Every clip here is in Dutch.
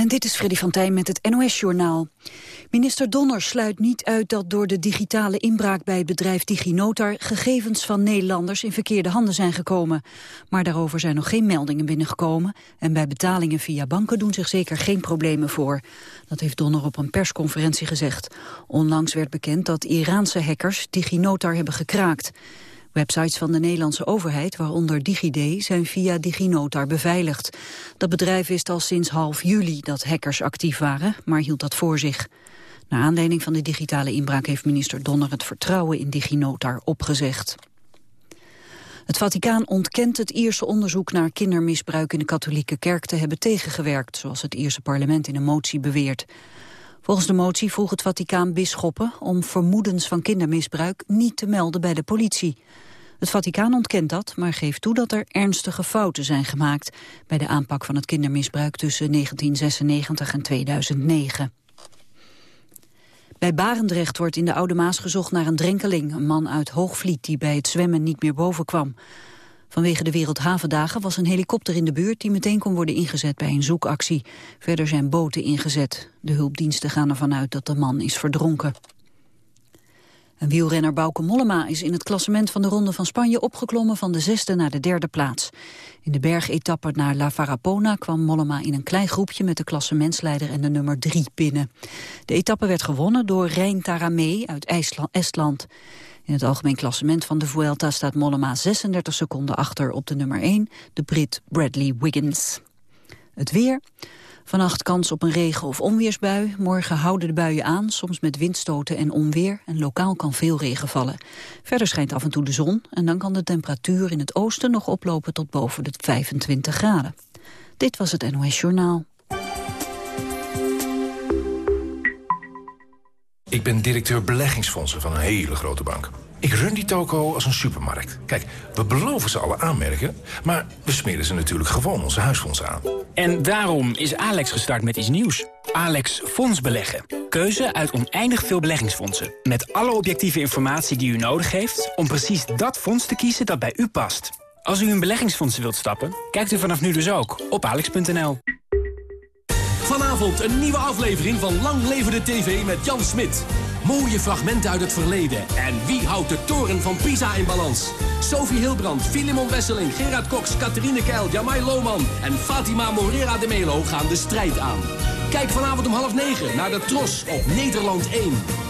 En dit is Freddy van Tijn met het NOS-journaal. Minister Donner sluit niet uit dat door de digitale inbraak bij het bedrijf DigiNotar gegevens van Nederlanders in verkeerde handen zijn gekomen. Maar daarover zijn nog geen meldingen binnengekomen en bij betalingen via banken doen zich zeker geen problemen voor. Dat heeft Donner op een persconferentie gezegd. Onlangs werd bekend dat Iraanse hackers DigiNotar hebben gekraakt. Websites van de Nederlandse overheid, waaronder DigiD, zijn via DigiNotar beveiligd. Dat bedrijf wist al sinds half juli dat hackers actief waren, maar hield dat voor zich. Naar aanleiding van de digitale inbraak heeft minister Donner het vertrouwen in DigiNotar opgezegd. Het Vaticaan ontkent het Ierse onderzoek naar kindermisbruik in de katholieke kerk te hebben tegengewerkt, zoals het Ierse parlement in een motie beweert. Volgens de motie vroeg het Vaticaan bisschoppen om vermoedens van kindermisbruik niet te melden bij de politie. Het Vaticaan ontkent dat, maar geeft toe dat er ernstige fouten zijn gemaakt bij de aanpak van het kindermisbruik tussen 1996 en 2009. Bij Barendrecht wordt in de Oude Maas gezocht naar een drenkeling, een man uit Hoogvliet die bij het zwemmen niet meer boven kwam. Vanwege de Wereldhavendagen was een helikopter in de buurt die meteen kon worden ingezet bij een zoekactie. Verder zijn boten ingezet. De hulpdiensten gaan ervan uit dat de man is verdronken. Een wielrenner Bauke Mollema is in het klassement van de Ronde van Spanje opgeklommen van de zesde naar de derde plaats. In de bergetappe naar La Farapona kwam Mollema in een klein groepje met de klassementsleider en de nummer drie binnen. De etappe werd gewonnen door Rein Taramee uit Estland. In het algemeen klassement van de Vuelta staat Mollema 36 seconden achter op de nummer 1, de Brit Bradley Wiggins. Het weer. Vannacht kans op een regen- of onweersbui. Morgen houden de buien aan, soms met windstoten en onweer. En lokaal kan veel regen vallen. Verder schijnt af en toe de zon. En dan kan de temperatuur in het oosten nog oplopen tot boven de 25 graden. Dit was het NOS Journaal. Ik ben directeur beleggingsfondsen van een hele grote bank. Ik run die toko als een supermarkt. Kijk, we beloven ze alle aanmerken, maar we smeren ze natuurlijk gewoon onze huisfondsen aan. En daarom is Alex gestart met iets nieuws. Alex Fonds Beleggen. Keuze uit oneindig veel beleggingsfondsen. Met alle objectieve informatie die u nodig heeft... om precies dat fonds te kiezen dat bij u past. Als u in beleggingsfondsen wilt stappen, kijkt u vanaf nu dus ook op alex.nl. Vanavond een nieuwe aflevering van Lang Leven de TV met Jan Smit. Mooie fragmenten uit het verleden. En wie houdt de toren van Pisa in balans? Sophie Hilbrand, Filimon Wesseling, Gerard Cox, Catherine Keil, Jamai Lohman en Fatima Morera de Melo gaan de strijd aan. Kijk vanavond om half negen naar de Tros op Nederland 1.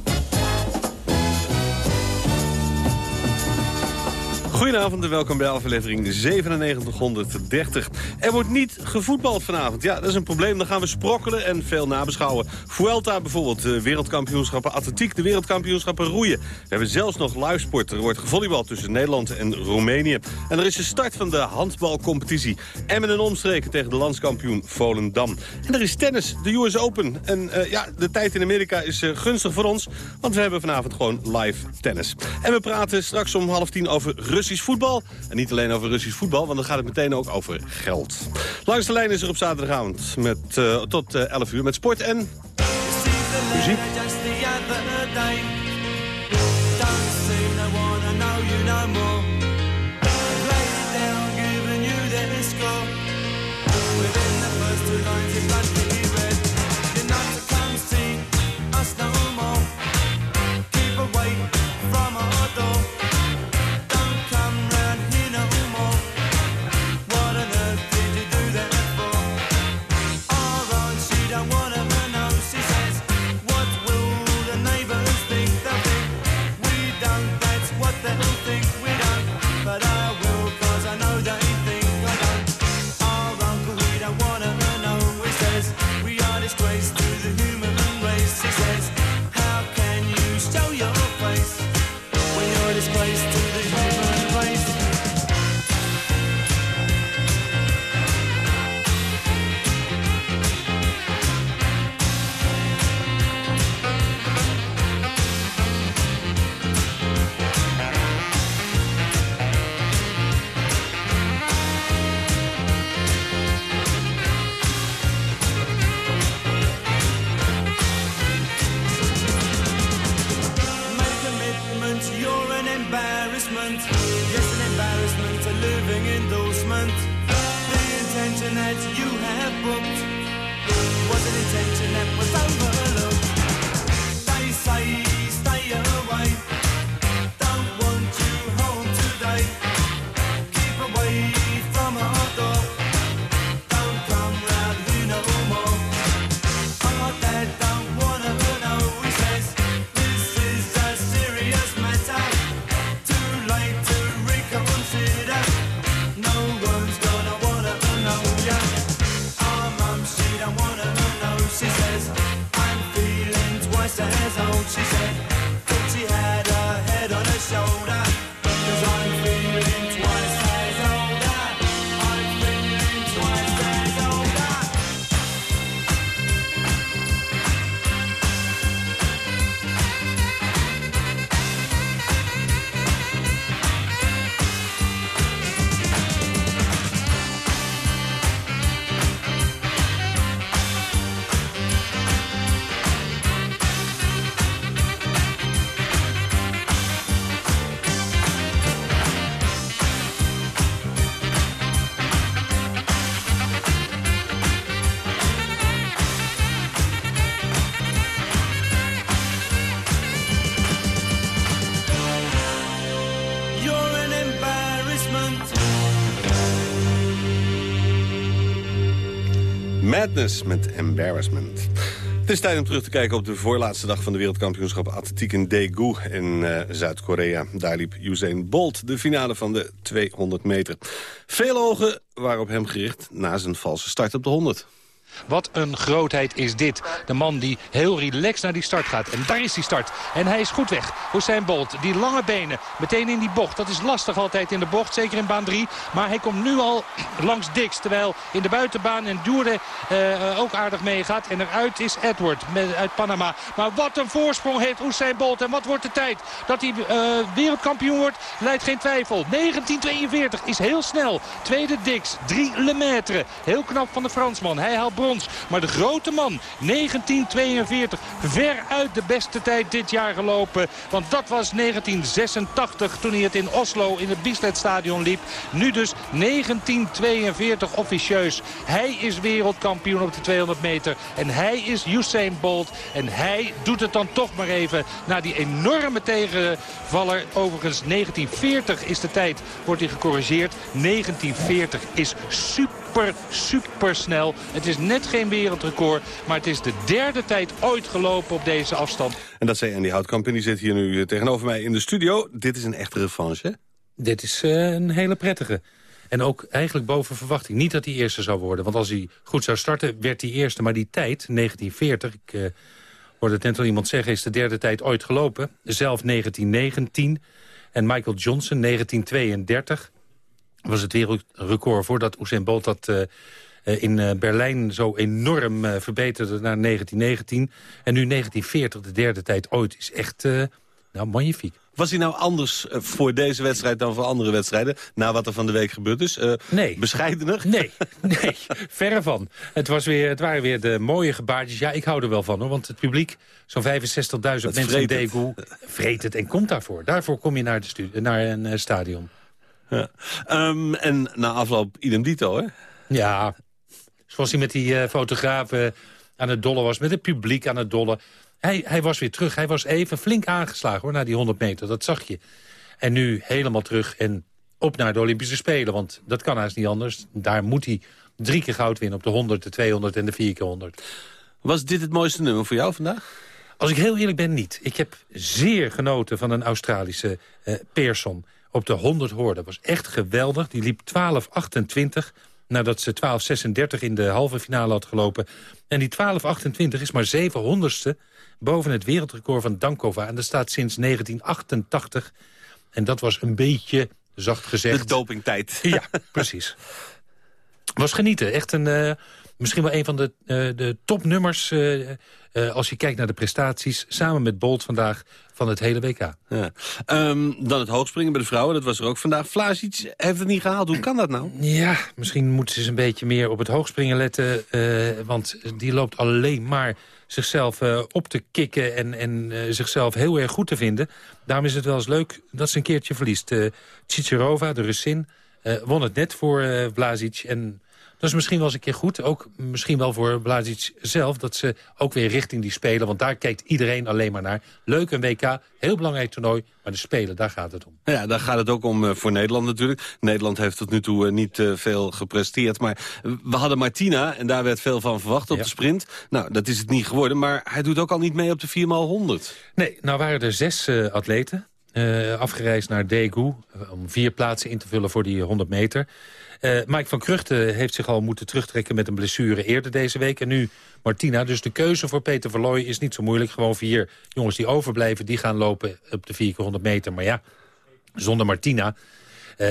Goedenavond en welkom bij aflevering 9730. Er wordt niet gevoetbald vanavond. Ja, dat is een probleem. Dan gaan we sprokkelen en veel nabeschouwen. Vuelta bijvoorbeeld, de wereldkampioenschappen atletiek, de wereldkampioenschappen roeien. We hebben zelfs nog luisport. Er wordt gevolleybald tussen Nederland en Roemenië. En er is de start van de handbalcompetitie. En met een omstreken tegen de landskampioen Volendam. En er is tennis, de US Open. En uh, ja, de tijd in Amerika is uh, gunstig voor ons, want we hebben vanavond gewoon live tennis. En we praten straks om half tien over Russisch voetbal. En niet alleen over Russisch voetbal, want dan gaat het meteen ook over geld. Langs de lijn is er op zaterdagavond met, uh, tot uh, 11 uur met sport en muziek. Madness met Embarrassment. Het is tijd om terug te kijken op de voorlaatste dag van de wereldkampioenschap atletiek in Daegu in uh, Zuid-Korea. Daar liep Usain Bolt de finale van de 200 meter. Veel ogen waren op hem gericht na zijn valse start op de 100. Wat een grootheid is dit. De man die heel relaxed naar die start gaat. En daar is die start. En hij is goed weg. Hussein Bolt, die lange benen, meteen in die bocht. Dat is lastig altijd in de bocht, zeker in baan 3. Maar hij komt nu al langs Dix. Terwijl in de buitenbaan en Doerde uh, ook aardig meegaat. En eruit is Edward met, uit Panama. Maar wat een voorsprong heeft Hussein Bolt. En wat wordt de tijd dat hij uh, wereldkampioen wordt? Leidt geen twijfel. 1942 is heel snel. Tweede Dix, 3 Lemaitre. Heel knap van de Fransman. Hij haalt maar de grote man, 1942, ver uit de beste tijd dit jaar gelopen. Want dat was 1986 toen hij het in Oslo in het Bislett-stadion liep. Nu dus 1942 officieus. Hij is wereldkampioen op de 200 meter. En hij is Usain Bolt. En hij doet het dan toch maar even na die enorme tegenvaller. Overigens 1940 is de tijd, wordt hij gecorrigeerd. 1940 is super, super snel. Het is net geen wereldrecord, maar het is de derde tijd ooit gelopen op deze afstand. En dat zei Andy Houtkamp en die zit hier nu tegenover mij in de studio. Dit is een echte revanche, hè? Dit is uh, een hele prettige. En ook eigenlijk boven verwachting. Niet dat hij eerste zou worden. Want als hij goed zou starten, werd hij eerste. Maar die tijd, 1940, ik uh, hoorde het net al iemand zeggen... is de derde tijd ooit gelopen. Zelf 1919. En Michael Johnson, 1932, was het wereldrecord... voordat Usain Bolt dat... Uh, uh, in uh, Berlijn zo enorm verbeterde naar 1919. En nu 1940, de derde tijd ooit, is echt nou, magnifiek. Was hij nou anders voor deze wedstrijd dan voor andere wedstrijden... na wat er van de week gebeurd is? Uh, nee. Bescheidener? Nee, nee, verre van. Het, was weer, het waren weer de mooie gebaartjes. Ja, ik hou er wel van, hoor. Want het publiek, zo'n 65.000 mensen in Daegu... vreet het en komt daarvoor. Daarvoor kom je naar, de naar een uh, stadion. Ja. Um, en na afloop idem dito, hè? Ja, zoals hij met die uh, fotografen aan het dollen was... met het publiek aan het dollen... Hij, hij was weer terug. Hij was even flink aangeslagen hoor, na die 100 meter. Dat zag je. En nu helemaal terug en op naar de Olympische Spelen. Want dat kan haast niet anders. Daar moet hij drie keer goud winnen op de 100, de 200 en de 4 keer 100. Was dit het mooiste nummer voor jou vandaag? Als ik heel eerlijk ben, niet. Ik heb zeer genoten van een Australische uh, Pearson op de 100 hoorde. Dat was echt geweldig. Die liep 12.28 nadat ze 12.36 in de halve finale had gelopen. En die 12.28 is maar 700ste boven het wereldrecord van Dankova. En dat staat sinds 1988. En dat was een beetje, zacht gezegd... De dopingtijd. Ja, precies. Was genieten. Echt een, uh, misschien wel een van de, uh, de topnummers... Uh, als je kijkt naar de prestaties, samen met Bolt vandaag van het hele WK. Ja. Um, dan het hoogspringen bij de vrouwen, dat was er ook vandaag. Vlaasic heeft het niet gehaald. Hoe kan dat nou? Ja, misschien moeten ze eens een beetje meer op het hoogspringen letten. want die loopt alleen maar zichzelf op te kikken en, en zichzelf heel erg goed te vinden. Daarom is het wel eens leuk dat ze een keertje verliest. Uh, Cicerova, de Russin, won het net voor Vlasic. En Dat is misschien wel eens een keer goed. Ook misschien wel voor Blazic zelf. Dat ze ook weer richting die spelen. Want daar kijkt iedereen alleen maar naar. Leuk een WK. Heel belangrijk toernooi. Maar de Spelen, daar gaat het om. Ja, daar gaat het ook om uh, voor Nederland natuurlijk. Nederland heeft tot nu toe uh, niet uh, veel gepresteerd. Maar we hadden Martina en daar werd veel van verwacht op ja. de sprint. Nou, dat is het niet geworden. Maar hij doet ook al niet mee op de 4x100. Nee, nou waren er zes atleten. afgereisd naar Daegu. Om vier plaatsen in te vullen voor die 100 meter. Uh, Mike van Kruchten heeft zich al moeten terugtrekken met een blessure eerder deze week. En nu Martina. Dus de keuze voor Peter Verlooy is niet zo moeilijk. Gewoon vier jongens die overblijven, die gaan lopen op de 4 100 meter. Maar ja, zonder Martina... Uh,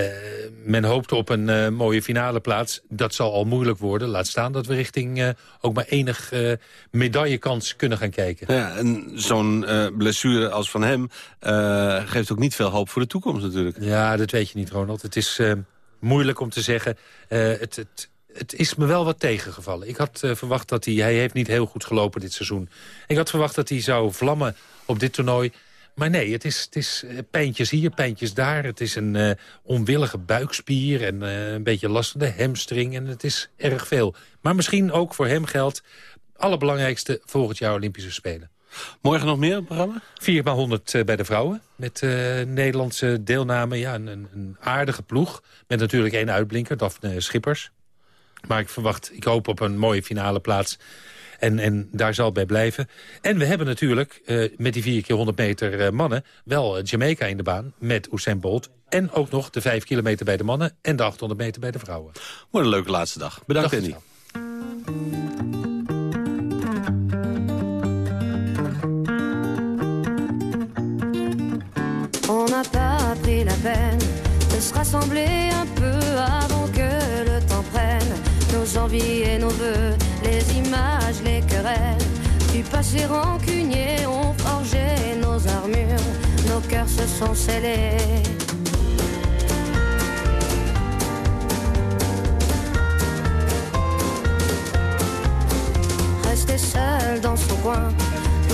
men hoopt op een uh, mooie finale plaats. Dat zal al moeilijk worden. Laat staan dat we richting uh, ook maar enig medaillekans kunnen gaan kijken. Ja, en zo'n blessure als van hem geeft ook niet veel hoop voor de toekomst natuurlijk. Ja, dat weet je niet, Ronald. Het is moeilijk om te zeggen. het, het, het is me wel wat tegengevallen. Ik had uh, verwacht dat hij... Hij heeft niet heel goed gelopen dit seizoen. Ik had verwacht dat hij zou vlammen op dit toernooi. Maar nee, het is, het is uh, pijntjes hier, pijntjes daar. Het is een onwillige buikspier en een beetje last van de hamstring. En het is erg veel. Maar misschien ook voor hem geldt... allerbelangrijkste volgend jaar Olympische Spelen. Morgen nog meer op het programma? 4 x 100 bij de vrouwen. Met Nederlandse deelname. Ja, een, een, aardige ploeg. Met natuurlijk één uitblinker, Daphne Schippers. Maar ik verwacht, ik hoop op een mooie finale plaats. En, en daar zal het bij blijven. En we hebben natuurlijk uh, met die 4 keer 100 meter uh, mannen... wel Jamaica in de baan met Usain Bolt. En ook nog de 5 kilometer bij de mannen en de 800 meter bij de vrouwen. Wat een leuke laatste dag. Bedankt, Andy. De se rassembler un peu avant que le temps prenne nos envies et nos voeux, les images, les querelles. Du passé rancunier ont forgé nos armures, nos cœurs se sont scellés. Rester seul dans son coin,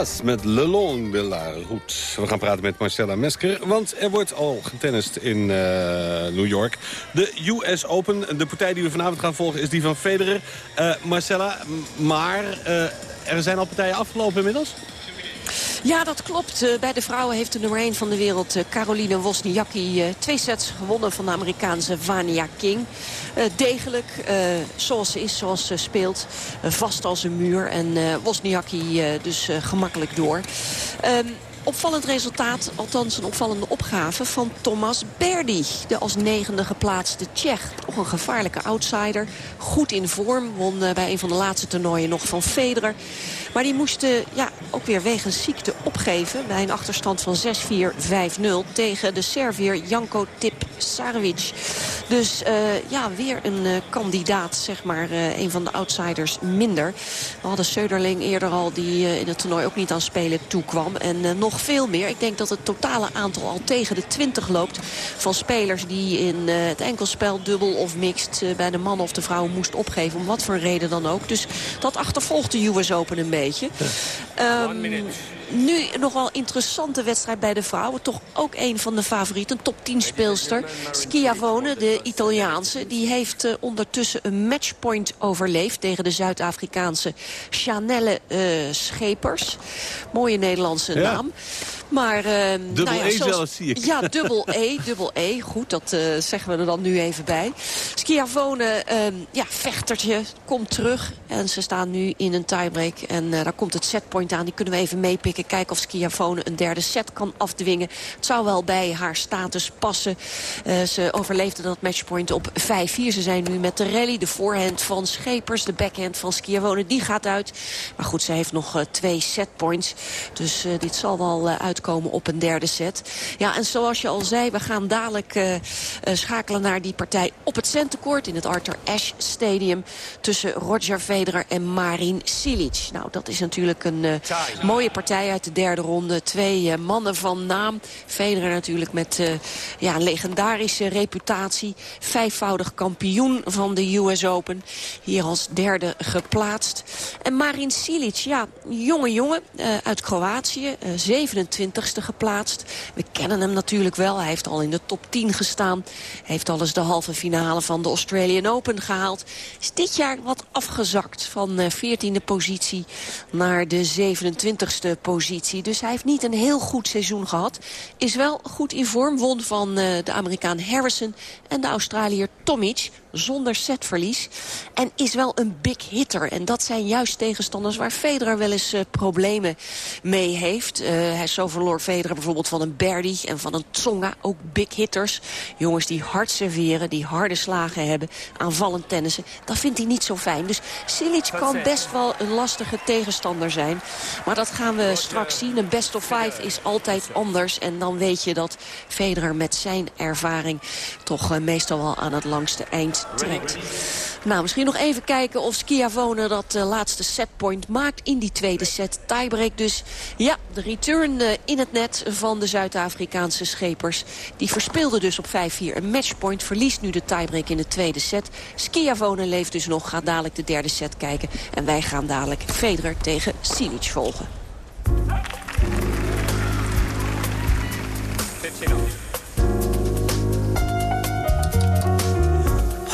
Met Le Long de la Route. We gaan praten met Marcella Mesker, want er wordt al getennist in uh, New York. De US Open, de partij die we vanavond gaan volgen, is die van Federer. Uh, Marcella, maar uh, er zijn al partijen afgelopen inmiddels? Ja, dat klopt. Bij de vrouwen heeft de nummer 1 van de wereld, Caroline Wozniacki... Twee sets gewonnen van de Amerikaanse Vania King. Degelijk, zoals ze is, zoals ze speelt. vast als een muur. En Wozniacki dus gemakkelijk door. Um, opvallend resultaat, althans een opvallende opgave van Thomas Berdy. De als negende geplaatste Tsjech. Toch een gevaarlijke outsider. Goed in vorm. Won bij een van de laatste toernooien nog van Federer. Maar die moesten ja, ook weer wegens ziekte opgeven... bij een achterstand van 6-4-5-0 tegen de Servier Janko Tipsarevic. Dus uh, ja, weer een uh, kandidaat, zeg maar, uh, een van de outsiders minder. We hadden Söderling eerder al die in het toernooi ook niet aan spelen toekwam. En nog veel meer. Ik denk dat het totale aantal al tegen de 20 loopt... van spelers die in het enkelspel, dubbel of mixed... bij de man of de vrouw moest opgeven, om wat voor reden dan ook. Dus dat achtervolgt de US Open een beetje. Um, nu nog wel interessante wedstrijd bij de vrouwen. Toch ook een van de favorieten, top 10 speelster. Schiavone, de Italiaanse. Die heeft uh, ondertussen een matchpoint overleefd... tegen de Zuid-Afrikaanse Chanelle uh, Schepers. Mooie Nederlandse ja. naam. Maar, uh, dubbel nou ja, E zoals, zelfs, zie ik. Ja, dubbel E, dubbel E. Goed, dat uh, zeggen we er dan nu even bij. Schiavone, uh, ja, vechtertje, komt terug. En ze staan nu in een tiebreak. En daar komt het setpoint aan. Die kunnen we even meepikken. Kijken of Schiavone een derde set kan afdwingen. Het zou wel bij haar status passen. ze overleefde dat matchpoint op 5-4. Ze zijn nu met de rally. De voorhand van Schepers, de backhand van Schiavone, die gaat uit. Maar goed, ze heeft nog twee setpoints. Dus dit zal wel uit komen op een derde set. Ja, en zoals je al zei, we gaan dadelijk schakelen naar die partij op het centenkoord in het Arthur Ashe Stadium tussen Roger Federer en Marin Cilic. Nou, dat is natuurlijk een mooie partij uit de derde ronde. Twee mannen van naam. Federer natuurlijk met ja, een legendarische reputatie. Vijfvoudig kampioen van de US Open. Hier als derde geplaatst. En Marin Cilic, ja, jonge jongen uit Kroatië, 27 20ste geplaatst. We kennen hem natuurlijk wel. Hij heeft al in de top 10 gestaan. Heeft al eens de halve finale van de Australian Open gehaald. Is dit jaar wat afgezakt van 14e eh, positie naar de 27e positie. Dus hij heeft niet een heel goed seizoen gehad. Is wel goed in vorm. Won van uh, de Amerikaan Harrison en de Australiër Tomic zonder setverlies. En is wel een big hitter. En dat zijn juist tegenstanders waar Federer wel eens uh, problemen mee heeft. Uh, hij zo verloor Federer bijvoorbeeld van een Berdy en van een Tsonga. Ook big hitters. Jongens die hard serveren, die harde slagen hebben. Aanvallend tennissen. Dat vindt hij niet zo fijn. Dus Silic kan best wel een lastige tegenstander zijn. Maar dat gaan we straks zien. Een best of five is altijd anders. En dan weet je dat Federer met zijn ervaring... toch uh, meestal wel aan het langste eind trekt. Nou, misschien nog even kijken of Schiavone dat uh, laatste setpoint maakt in die tweede set. Tiebreak dus. Ja, de return uh, in het net van de Zuid-Afrikaanse schepers. Die verspeelde dus op 5-4 een matchpoint. Verliest nu de tiebreak in de tweede set. Schiavone leeft dus nog, gaat dadelijk de derde set kijken. En wij gaan dadelijk Federer tegen Silic volgen.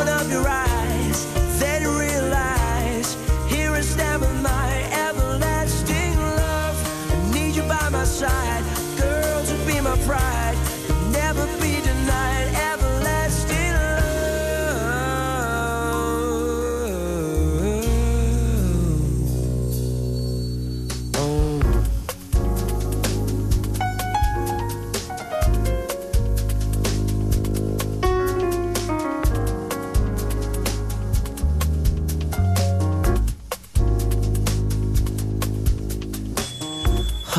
Open up your eyes, then realize here is never my everlasting love. I need you by my side,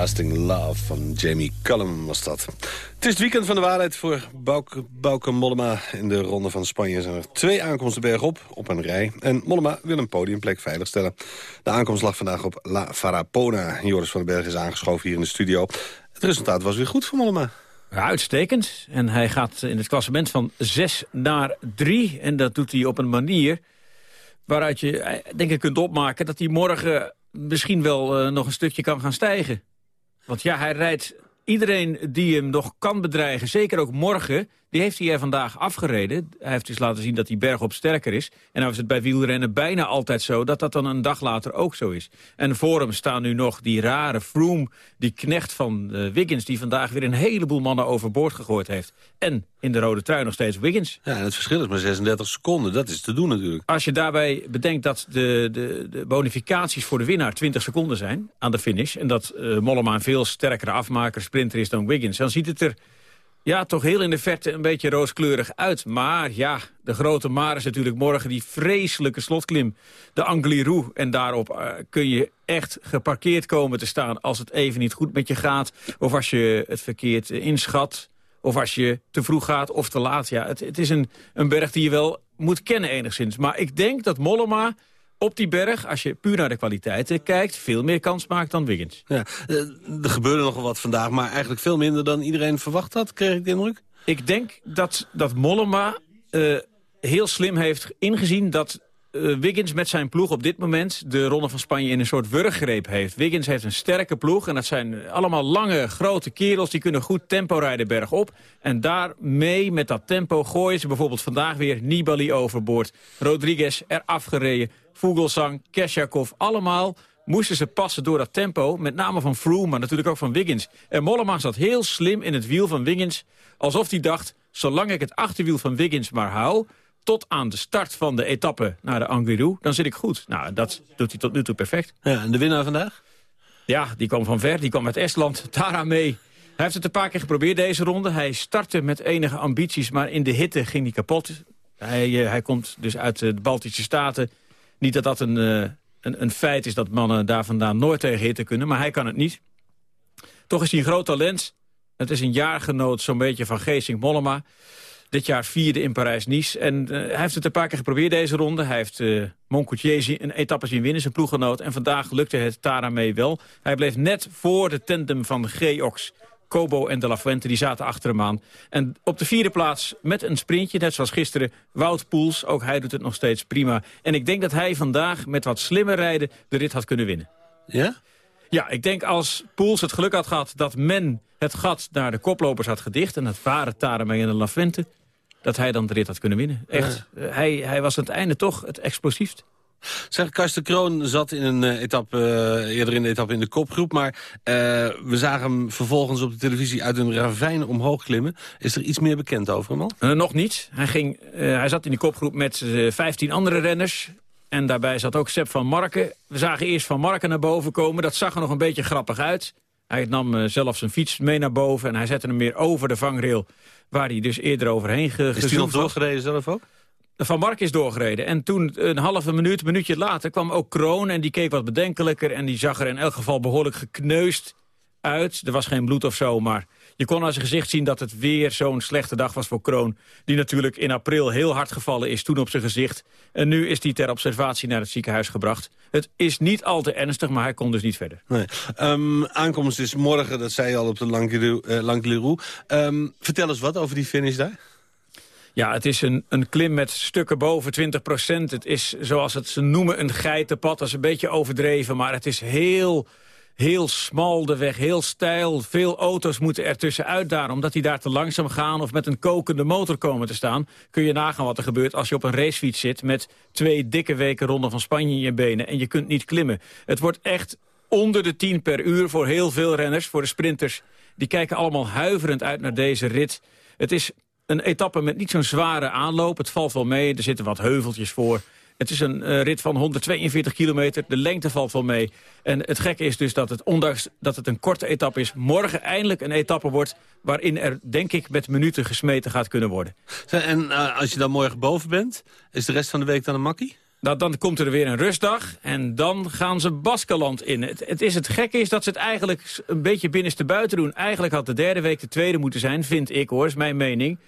Everlasting Love van Jamie Cullum was dat. Het is het weekend van de waarheid voor Bauke, Mollema. In de Ronde van Spanje zijn er twee aankomsten bergop op een rij. En Mollema wil een podiumplek veiligstellen. De aankomst lag vandaag op La Farapona. Joris van den Berg is aangeschoven hier in de studio. Het resultaat was weer goed voor Mollema. Uitstekend. En hij gaat in het klassement van 6 naar 3. En dat doet hij op een manier waaruit je eh, denk ik kunt opmaken... dat hij morgen misschien wel eh, nog een stukje kan gaan stijgen. Want ja, hij rijdt iedereen die hem nog kan bedreigen, zeker ook morgen... die heeft hij er vandaag afgereden. Hij heeft dus laten zien dat hij bergop sterker is. En nou is het bij wielrennen bijna altijd zo... dat dat dan een dag later ook zo is. En voor hem staan nu nog die rare Froome, die knecht van uh, Wiggins... die vandaag weer een heleboel mannen overboord gegooid heeft. En in de rode trui nog steeds Wiggins. Ja, en het verschil is maar 36 seconden. Dat is te doen natuurlijk. Als je daarbij bedenkt dat de, de, de bonificaties voor de winnaar 20 seconden zijn aan de finish... en dat uh, Mollema een veel sterkere afmaker, sprinter is dan Wiggins... dan ziet het er ja, toch heel in de verte een beetje rooskleurig uit. Maar ja, de grote maar is natuurlijk morgen die vreselijke slotklim. De Angliru. En daarop uh, kun je echt geparkeerd komen te staan... als het even niet goed met je gaat. Of als je het verkeerd inschat. Of als je te vroeg gaat of te laat. Ja, het, het is een, een berg die je wel moet kennen enigszins. Maar ik denk dat Mollema op die berg, als je puur naar de kwaliteiten kijkt... veel meer kans maakt dan Wiggins. Ja, er gebeurde nogal wat vandaag, maar eigenlijk veel minder dan iedereen verwacht had, kreeg ik de indruk. Ik denk dat, dat Mollema uh, heel slim heeft ingezien dat uh, Wiggins met zijn ploeg op dit moment de Ronde van Spanje in een soort wurggreep heeft. Wiggins heeft een sterke ploeg en dat zijn allemaal lange, grote kerels... die kunnen goed tempo rijden bergop. En daarmee, met dat tempo, gooien ze bijvoorbeeld vandaag weer Nibali overboord. Rodriguez eraf gereden, Vogelsang, Kesjakov, allemaal moesten ze passen door dat tempo. Met name van Froome, maar natuurlijk ook van Wiggins. En Mollema zat heel slim in het wiel van Wiggins. Alsof hij dacht, zolang ik het achterwiel van Wiggins maar hou tot aan de start van de etappe naar de Angliru, dan zit ik goed. Nou, dat doet hij tot nu toe perfect. Ja, en de winnaar vandaag? Ja, die kwam van ver, die kwam uit Estland, Tara mee. Hij heeft het een paar keer geprobeerd deze ronde. Hij startte met enige ambities, maar in de hitte ging hij kapot. Hij, uh, hij komt dus uit de Baltische Staten. Niet dat dat een, uh, een, een feit is dat mannen daar vandaan nooit tegen hitte kunnen, maar hij kan het niet. Toch is hij een groot talent. Het is een jaargenoot zo'n beetje van Geesink Mollema. Dit jaar vierde in Parijs-Nice. En uh, hij heeft het een paar keer geprobeerd deze ronde. Hij heeft uh, een etappe zien winnen, zijn ploeggenoot. En vandaag lukte het Tara mee wel. Hij bleef net voor de tandem van Geox. Kobo en De La Fuente, die zaten achter hem aan. En op de vierde plaats met een sprintje, net zoals gisteren, Wout Poels. Ook hij doet het nog steeds prima. En ik denk dat hij vandaag met wat slimmer rijden de rit had kunnen winnen. Ja? Ja, ik denk als Poels het geluk had gehad dat men het gat naar de koplopers had gedicht... en het waren Taremee en de La Fuente dat hij dan de rit had kunnen winnen. Echt, ja. hij, hij was aan het einde toch het explosiefst. Zeg, Karsten Kroon zat in een uh, etappe, uh, eerder in de etappe in de kopgroep... maar uh, we zagen hem vervolgens op de televisie uit een ravijn omhoog klimmen. Is er iets meer bekend over hem al? nog niet. Hij, ging, hij zat in die kopgroep met 15 andere renners. En daarbij zat ook Sepp van Marken. We zagen eerst Van Marken naar boven komen. Dat zag er nog een beetje grappig uit. Hij nam zelf zijn fiets mee naar boven en hij zette hem weer over de vangrail... waar hij dus eerder overheen gezoomd Is hij nog doorgereden zelf ook? Van Mark is doorgereden. En toen, een halve minuut, een minuutje later, kwam ook Kroon... en die keek wat bedenkelijker en die zag er in elk geval behoorlijk gekneusd uit. Er was geen bloed of zo, maar je kon aan zijn gezicht zien... dat het weer zo'n slechte dag was voor Kroon. Die natuurlijk in april heel hard gevallen is, toen op zijn gezicht. En nu is hij ter observatie naar het ziekenhuis gebracht. Het is niet al te ernstig, maar hij kon dus niet verder. Nee. Um, aankomst is morgen, dat zei je al op de Langlirou. Uh, um, vertel eens wat over die finish daar. Ja, het is een, een klim met stukken boven 20 procent. Het is, zoals het ze noemen, een geitenpad. Dat is een beetje overdreven, maar het is heel, heel smal de weg, heel steil. Veel auto's moeten er tussenuit daar, omdat die daar te langzaam gaan... of met een kokende motor komen te staan. Kun je nagaan wat er gebeurt als je op een racefiets zit... met twee dikke weken ronde van Spanje in je benen en je kunt niet klimmen. Het wordt echt onder de 10 per uur voor heel veel renners, voor de sprinters. Die kijken allemaal huiverend uit naar deze rit. Het is een etappe met niet zo'n zware aanloop. Het valt wel mee, er zitten wat heuveltjes voor. Het is een uh, rit van 142 kilometer. De lengte valt wel mee. En het gekke is dus dat het, ondanks dat het een korte etappe is... morgen eindelijk een etappe wordt... waarin er, denk ik, met minuten gesmeten gaat kunnen worden. En uh, als je dan morgen boven bent... is de rest van de week dan een makkie? Nou, dan komt er weer een rustdag en dan gaan ze Baskeland in. Het, het, is het gekke is dat ze het eigenlijk een beetje binnenste buiten doen. Eigenlijk had de derde week de tweede moeten zijn, vind ik hoor, is mijn mening.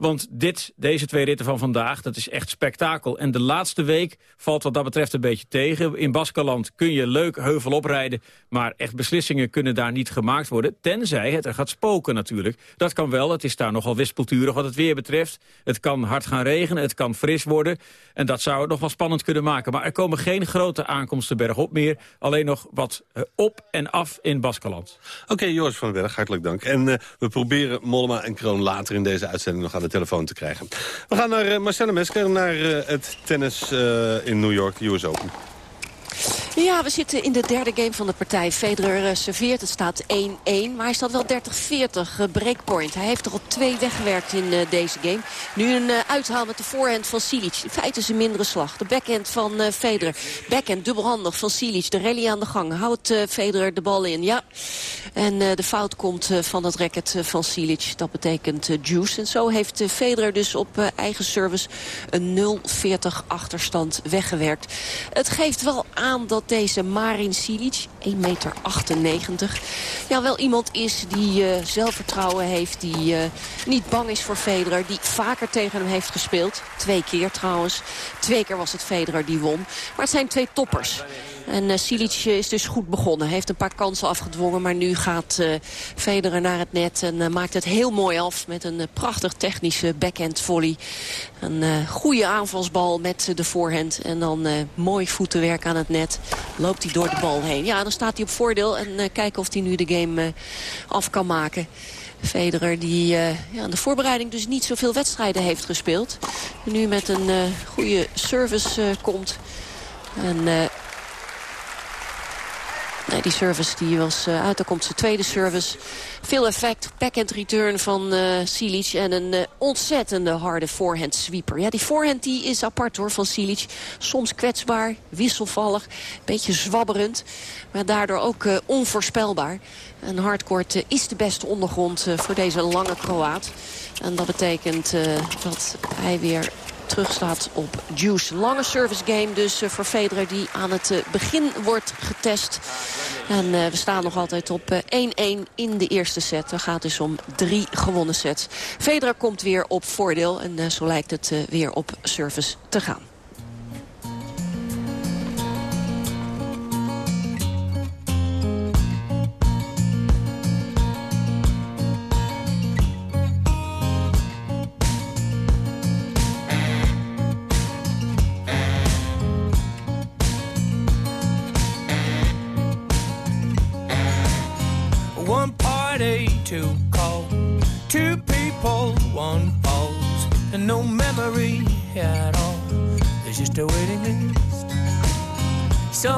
Want dit, deze twee ritten van vandaag, dat is echt spektakel. En de laatste week valt wat dat betreft een beetje tegen. In Baskeland kun je leuk heuvel oprijden... maar echt beslissingen kunnen daar niet gemaakt worden. Tenzij het er gaat spoken natuurlijk. Dat kan wel, het is daar nogal wispelturig wat het weer betreft. Het kan hard gaan regenen, het kan fris worden. En dat zou het nog wel spannend kunnen maken. Maar er komen geen grote aankomsten bergop meer. Alleen nog wat eh, op en af in Baskeland. Oké, Joris van den Berg, hartelijk dank. En uh, we proberen Mollema en Kroon later in deze uitzending nog aan de telefoon te krijgen. We gaan naar uh, Marcella Mesker, naar uh, het tennis uh, in New York, US Open. Ja, we zitten in de derde game van de partij. Federer serveert, het staat 1-1. Maar hij staat wel 30-40 breakpoint. Hij heeft er al twee weggewerkt in uh, deze game. Nu een uithaal met de voorhand van Silic. In feite is een mindere slag. De backhand van Federer. Backhand dubbelhandig van Silic. De rally aan de gang. Houdt Federer de bal in. Ja. En de fout komt van het racket van Silic. Dat betekent juice. En zo heeft Federer dus op eigen service een 0-40 achterstand weggewerkt. Het geeft wel aan dat deze Marin Silic, 1,98 meter, ja, wel iemand is die uh, zelfvertrouwen heeft, die uh, niet bang is voor Federer, die vaker tegen hem heeft gespeeld. Twee keer trouwens. Twee keer was het Federer die won. Maar het zijn twee toppers. En uh, Silic is dus goed begonnen. Heeft een paar kansen afgedwongen. Maar nu gaat uh, Federer naar het net. En uh, maakt het heel mooi af met een prachtig technische backhand volley. Een goede aanvalsbal met de voorhand. En dan mooi voetenwerk aan het net. Loopt hij door de bal heen. Ja, dan staat hij op voordeel. En kijken of hij nu de game af kan maken. Federer die ja, aan de voorbereiding dus niet zoveel wedstrijden heeft gespeeld. Nu met een uh, goede service komt. En Die service die was uh, uit. Daar komt zijn tweede service. Veel effect. Backhand return van uh, Silic. En een uh, ontzettende harde forehand sweeper. Ja, die forehand die is apart hoor van Silic. Soms kwetsbaar, wisselvallig. Beetje zwabberend. Maar daardoor ook onvoorspelbaar. En hardcourt is de beste ondergrond voor deze lange Kroaat. En dat betekent dat hij weer terugstaat op Juice. Lange service game dus eh, voor Federer die aan het eh, begin wordt getest. En uh, we staan nog altijd op 1-1 in de eerste set. Er gaat dus om drie gewonnen sets. Federer komt weer op voordeel en zo lijkt het weer op service te gaan.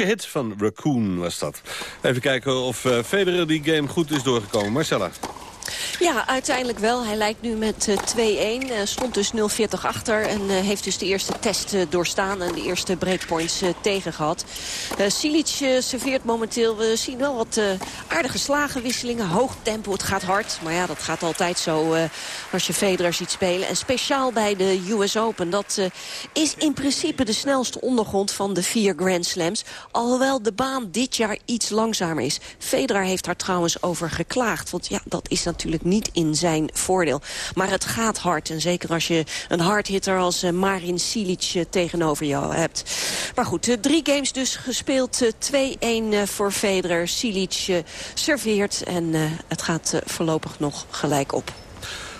A hit van Raccoon was dat. Even kijken of eh, Federer die game goed is doorgekomen. Marcella. Ja, uiteindelijk wel. Hij lijkt nu met eh, 2-1. eh, stond dus 0-40 achter en eh, heeft dus de eerste test eh, doorstaan... en de eerste breakpoints eh, tegen gehad. Eh Silic eh, serveert momenteel, we zien wel wat eh, aardige slagenwisselingen. Hoog tempo, het gaat hard. Maar ja, dat gaat altijd zo eh, als je Federer ziet spelen. En speciaal bij de US Open. Dat eh, is in principe de snelste ondergrond van de vier Grand Slams. Alhoewel de baan dit jaar iets langzamer is. Federer heeft daar trouwens over geklaagd. Want ja, dat is natuurlijk niet in zijn voordeel. Maar het gaat hard. En zeker als je een hardhitter als eh, Marin Silic eh, tegenover jou hebt. Maar goed, eh, drie games dus gespeeld. eh, 2-1 eh, voor Federer. Silic serveert. En het gaat voorlopig nog gelijk op.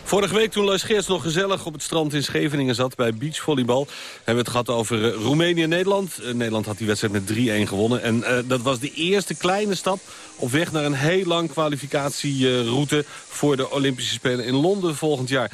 Vorige week toen Lois Geerts nog gezellig op het strand in Scheveningen zat bij beachvolleybal... hebben we het gehad over eh, Roemenië en Nederland. Eh, Nederland had die wedstrijd met 3-1 gewonnen. En eh, dat was de eerste kleine stap op weg naar een heel lang kwalificatieroute... voor de Olympische Spelen in Londen volgend jaar.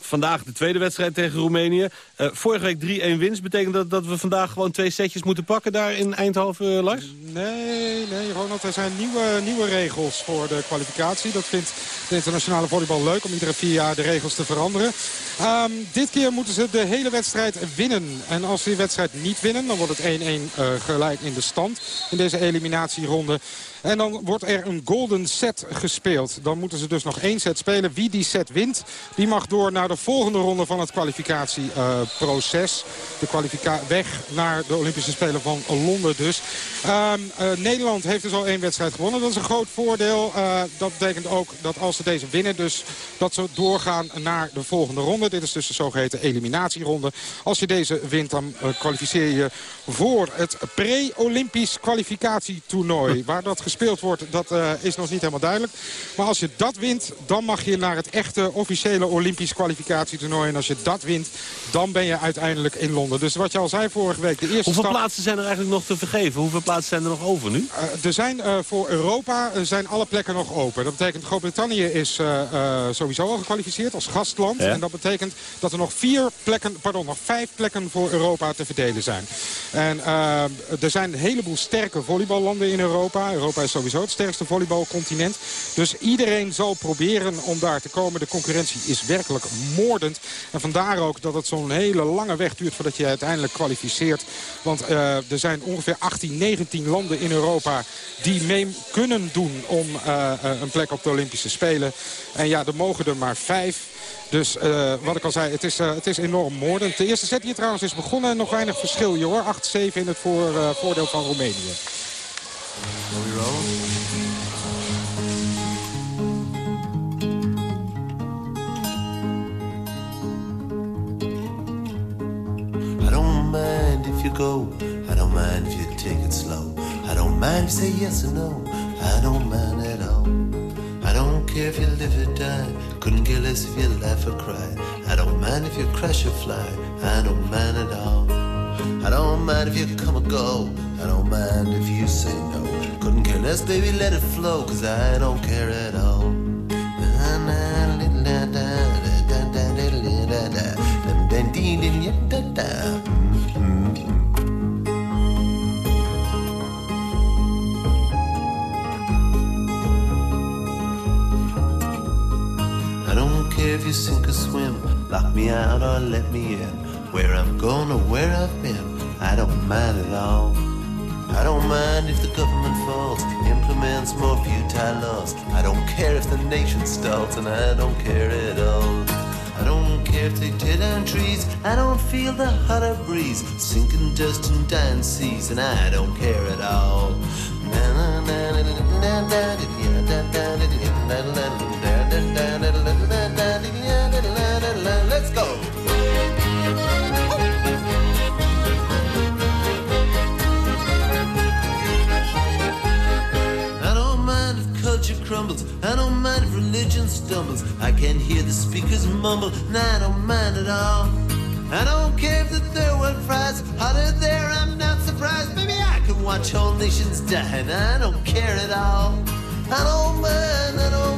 Vandaag de tweede wedstrijd tegen Roemenië. Eh, vorige week 3-1 winst. Betekent dat dat we vandaag gewoon twee setjes moeten pakken daar in Eindhoven, eh, Lars? Nee, nee, Ronald, er zijn nieuwe, nieuwe regels voor de kwalificatie. Dat vindt de internationale volleybal leuk om iedere vier jaar de regels te veranderen. Ehm, dit keer moeten ze de hele wedstrijd winnen. En als ze die wedstrijd niet winnen, dan wordt het 1-1 eh, gelijk in de stand in deze eliminatieronde. En dan wordt er een golden set gespeeld. Dan moeten ze dus nog één set spelen. Wie die set wint, die mag door naar de volgende ronde van het kwalificatieproces. de kwalifica weg naar de Olympische Spelen van Londen dus. Ehm, eh, Nederland heeft dus al één wedstrijd gewonnen. Dat is een groot voordeel. Uh, dat betekent ook dat als ze deze winnen, dus dat ze doorgaan naar de volgende ronde. Dit is dus de zogeheten eliminatieronde. Als je deze wint, dan uh, kwalificeer je voor het pre-Olympisch kwalificatietoernooi. Waar dat gespeeld wordt, dat uh, is nog niet helemaal duidelijk. Maar als je dat wint, dan mag je naar het echte officiële Olympisch kwalificatietoernooi. En als je dat wint, dan ben je uiteindelijk in Londen. Dus wat je al zei vorige week, de eerste Hoeveel stap... plaatsen zijn er eigenlijk nog te vergeven? Hoeveel plaatsen zijn er nog over nu? Uh, er zijn uh, voor Europa zijn alle plekken nog open. Dat betekent Groot-Brittannië is sowieso al gekwalificeerd als gastland. Ja. En dat betekent dat er nog vier plekken, pardon, nog vijf plekken voor Europa te verdelen zijn. En er zijn een heleboel sterke volleyballanden in Europa. Europa is sowieso het sterkste volleybalcontinent. Dus iedereen zal proberen om daar te komen. De concurrentie is werkelijk moordend. En vandaar ook dat het zo'n hele lange weg duurt voordat je uiteindelijk kwalificeert. Want uh, er zijn ongeveer 18, 19 landen in Europa die mee kunnen doen om uh, een plek op de Olympische Spelen. En ja, er mogen er maar vijf. Dus wat ik al zei, het is, het is enorm moordend. De eerste set hier trouwens is begonnen. Nog weinig verschil hier hoor. 8-7 in het voor, voordeel van Roemenië. I don't mind if you go. I don't mind if you take it slow. I don't mind if you say yes or no. I don't mind at all. I don't care if you live or die. Couldn't care less if you laugh or cry. I don't mind if you crash or fly. I don't mind at all. I don't mind if you come or go. I don't mind if you say no. Couldn't care less, baby, let it flow. Cause I don't care at all. I don't care if you sink or swim, lock me out or let me in. Where I'm going or where I've been, I don't mind at all. I don't mind if the government falls, implements more futile laws. I don't care if the nation stalls, and I don't care at all. I don't care if they tear down trees, I don't feel the hotter breeze, sinking dust and dying seas, and I don't care at all. Let's crumbles. I don't mind if religion stumbles. I can hear the speakers mumble, and I don't mind at all. I don't care if the third world fries hotter there. I'm not surprised. Maybe I can watch whole nations die, and I don't care at all. I don't mind. I don't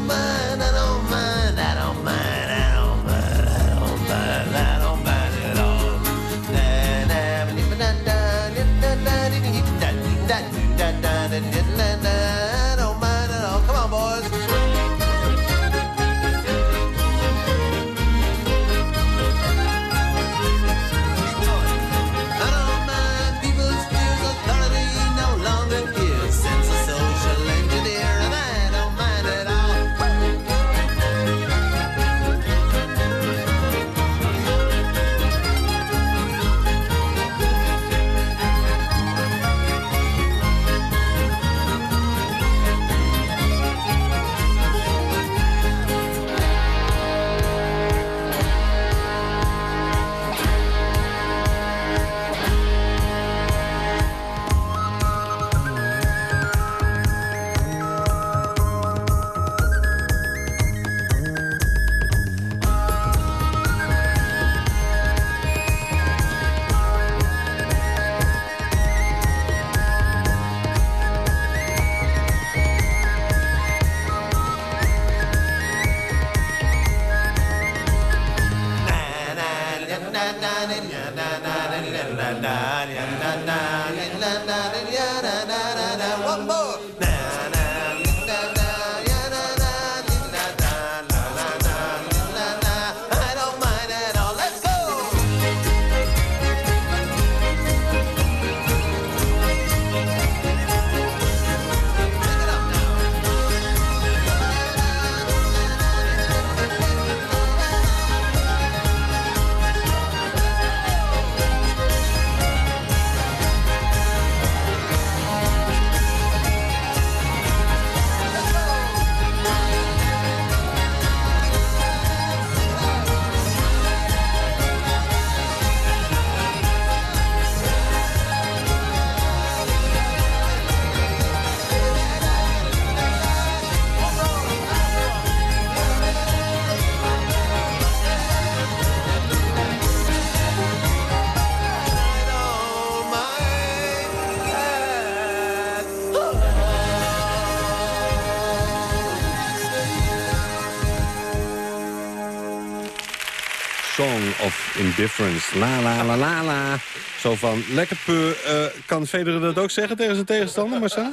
of Indifference. La la la la la. Zo van, lekker peu. Uh, kan Federer dat ook zeggen tegen zijn tegenstander, Marcel?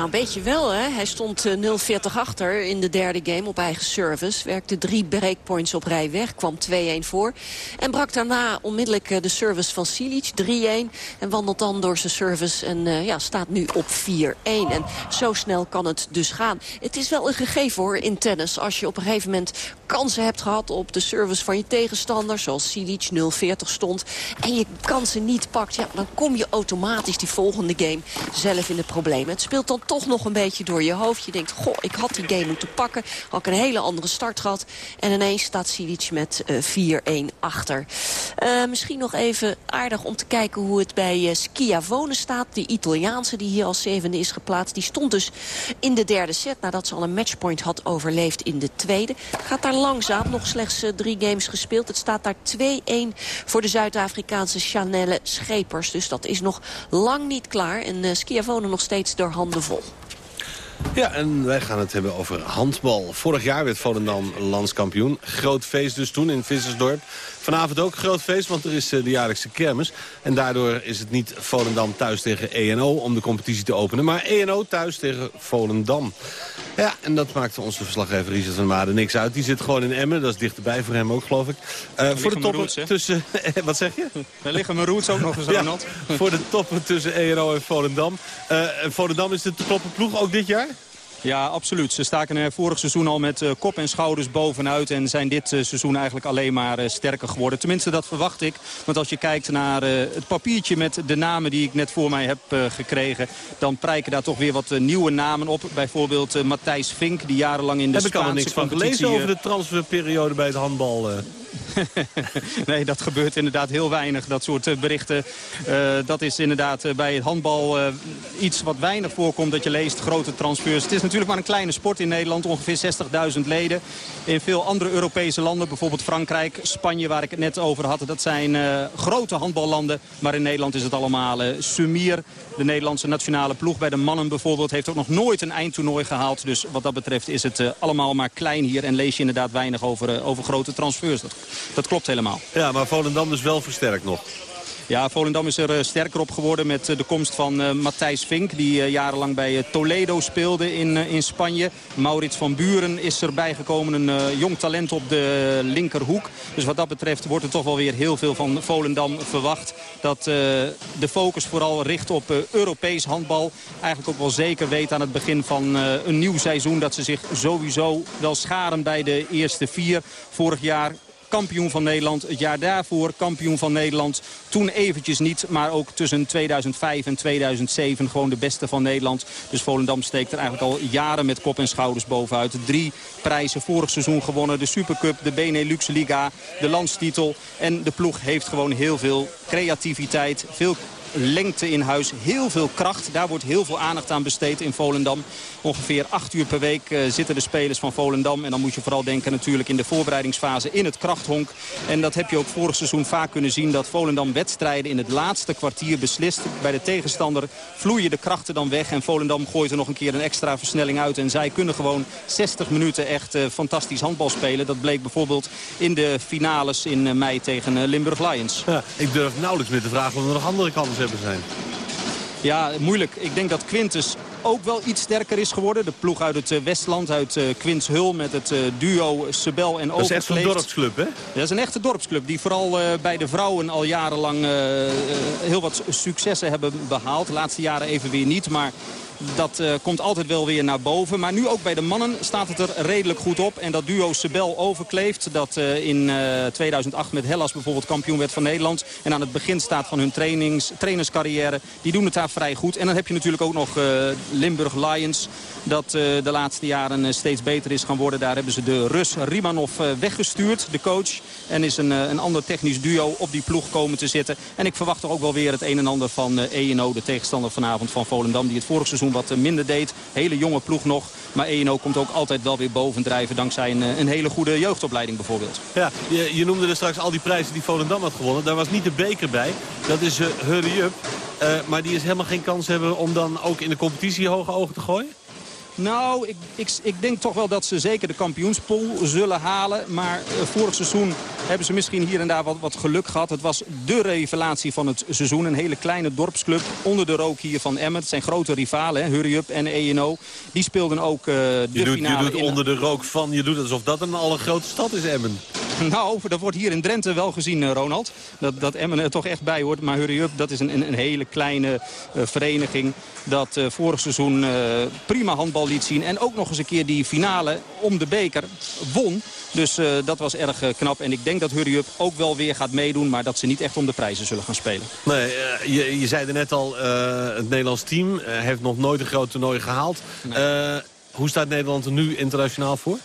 Nou, een beetje wel, hè. Hij stond uh, 0-40 achter in de derde game op eigen service. Werkte drie breakpoints op rij weg, kwam 2-1 voor. En brak daarna onmiddellijk uh, de service van Silic, 3-1. En wandelt dan door zijn service en uh, ja, staat nu op 4-1. En zo snel kan het dus gaan. Het is wel een gegeven hoor in tennis. Als je op een gegeven moment kansen hebt gehad op de service van je tegenstander... zoals Silic 0-40 stond, en je kansen niet pakt... Ja, dan kom je automatisch die volgende game zelf in de problemen. Het speelt dan toch nog een beetje door je hoofd. Je denkt, goh, ik had die game moeten pakken. Had ik een hele andere start gehad. En ineens staat Silic met uh, 4-1 achter. Uh, misschien nog even aardig om te kijken hoe het bij uh, Schiavone staat. Die Italiaanse die hier als zevende is geplaatst. Die stond dus in de derde set nadat ze al een matchpoint had overleefd in de tweede. Gaat daar langzaam, nog slechts drie games gespeeld. Het staat daar 2-1 voor de Zuid-Afrikaanse Chanelle Schepers. Dus dat is nog lang niet klaar. En Schiavone nog steeds door handen vol. Ja, en wij gaan het hebben over handbal. Vorig jaar werd Volendam landskampioen. Groot feest dus toen in Vissersdorp. Vanavond ook groot feest, want er is de jaarlijkse kermis. En daardoor is het niet Volendam thuis tegen ENO om de competitie te openen... maar ENO thuis tegen Volendam. Ja, en dat maakt onze verslaggever Richard van Maden niks uit. Die zit gewoon in Emmen, dat is dichterbij voor hem ook, geloof ik. Uh, voor de toppen roots, tussen... wat zeg je? Daar liggen mijn roots ook nog eens, Ronald. Ja, voor de toppen tussen ENO en Volendam. Uh, Volendam is de toppenploeg ook dit jaar? Ja, absoluut. Ze staken er vorig seizoen al met uh, kop en schouders bovenuit... en zijn dit uh, seizoen eigenlijk alleen maar uh, sterker geworden. Tenminste, dat verwacht ik. Want als je kijkt naar het papiertje met de namen die ik net voor mij heb gekregen... dan prijken daar toch weer wat nieuwe namen op. Bijvoorbeeld Matthijs Vink, die jarenlang in de Heb Spaanse ik al niks van gelezen over de transferperiode bij het handbal... nee, dat gebeurt inderdaad heel weinig, dat soort berichten. Uh, dat is inderdaad bij het handbal iets wat weinig voorkomt dat je leest, grote transfers. Het is natuurlijk maar een kleine sport in Nederland, ongeveer 60.000 leden. In veel andere Europese landen, bijvoorbeeld Frankrijk, Spanje waar ik het net over had. Dat zijn grote handballanden, maar in Nederland is het allemaal Sumir. De Nederlandse nationale ploeg bij de mannen bijvoorbeeld heeft ook nog nooit een eindtoernooi gehaald. Dus wat dat betreft is het allemaal maar klein hier en lees je inderdaad weinig over, over grote transfers. Dat klopt helemaal. Ja, maar Volendam dus wel versterkt nog. Ja, Volendam is er sterker op geworden met de komst van uh, Matthijs Vink. Die jarenlang bij Toledo speelde in, in Spanje. Maurits van Buren is erbij gekomen. Een jong talent op de linkerhoek. Dus wat dat betreft wordt er toch wel weer heel veel van Volendam verwacht. Dat de focus vooral richt op Europees handbal. Eigenlijk ook wel zeker weet aan het begin van een nieuw seizoen... dat ze zich sowieso wel scharen bij de eerste vier. Vorig jaar kampioen van Nederland. Het jaar daarvoor kampioen van Nederland. Toen eventjes niet, maar ook tussen 2005 en 2007 gewoon de beste van Nederland. Dus Volendam steekt er eigenlijk al jaren met kop en schouders bovenuit. Drie prijzen vorig seizoen gewonnen. De Supercup, de Benelux Liga, de landstitel. En de ploeg heeft gewoon heel veel creativiteit, veel lengte in huis. Heel veel kracht. Daar wordt heel veel aandacht aan besteed in Volendam. Ongeveer acht uur per week uh, zitten de spelers van Volendam. En dan moet je vooral denken natuurlijk in de voorbereidingsfase in het krachthonk. En dat heb je ook vorig seizoen vaak kunnen zien. Dat Volendam wedstrijden in het laatste kwartier beslist. Bij de tegenstander vloeien de krachten dan weg. En Volendam gooit er nog een keer een extra versnelling uit. En zij kunnen gewoon 60 minuten echt uh, fantastisch handbal spelen. Dat bleek bijvoorbeeld in de finales in uh, mei tegen Limburg Lions. Ja, ik durf nauwelijks meer te vragen of er nog andere kansen hebben zijn. Ja, moeilijk. Ik denk dat Quintus ook wel iets sterker is geworden. De ploeg uit het Westland, uit Quinshul met het duo Sebel en Overkleeft. Dat is echt een dorpsclub, hè? Dat is een echte dorpsclub die vooral bij de vrouwen al jarenlang heel wat successen hebben behaald. De laatste jaren even weer niet, maar dat uh, komt altijd wel weer naar boven. Maar nu ook bij de mannen staat het er redelijk goed op. En dat duo Sebel overkleeft. Dat uh, in uh, 2008 met Hellas bijvoorbeeld kampioen werd van Nederland. En aan het begin staat van hun trainings, trainerscarrière. Die doen het daar vrij goed. En dan heb je natuurlijk ook nog Limburg Lions. Dat de laatste jaren steeds beter is gaan worden. Daar hebben ze de Rus Rimanov weggestuurd, de coach. En is een, een ander technisch duo op die ploeg komen te zitten. En ik verwacht toch ook wel weer het een en ander van ENO. De tegenstander vanavond van Volendam. Die het vorig seizoen wat minder deed. Hele jonge ploeg nog. Maar ENO komt ook altijd wel weer bovendrijven dankzij een, een hele goede jeugdopleiding bijvoorbeeld. Ja, je, je, noemde er straks al die prijzen die Volendam had gewonnen. Daar was niet de beker bij. Dat is uh, Hurry Up. Maar die is helemaal geen kans hebben om dan ook in de competitie hoge ogen te gooien? Nou, ik, ik, ik denk toch wel dat ze zeker de kampioenspool zullen halen. Maar eh, vorig seizoen hebben ze misschien hier en daar wat, wat geluk gehad. Het was de revelatie van het seizoen. Een hele kleine dorpsclub onder de rook hier van Emmet. Het zijn grote rivalen, hè, Hurry Up en ENO. Die speelden ook eh, de Je doet, je finale doet in- onder de rook van, je doet alsof dat een allergrootste stad is, Emmen. Nou, dat wordt hier in Drenthe wel gezien, eh, Ronald. Dat, dat Emmen er toch echt bij hoort. Maar Hurry Up, dat is een, een, hele kleine vereniging... dat vorig seizoen prima handbal liet zien. En ook nog eens een keer die finale om de beker won. Dus eh, dat was erg eh, knap. En ik denk dat Hurry Up ook wel weer gaat meedoen... maar dat ze niet echt om de prijzen zullen gaan spelen. Nee, eh, je, je zei er net al, het Nederlands team heeft nog nooit een groot toernooi gehaald. Eh, hoe staat Nederland er nu internationaal voor?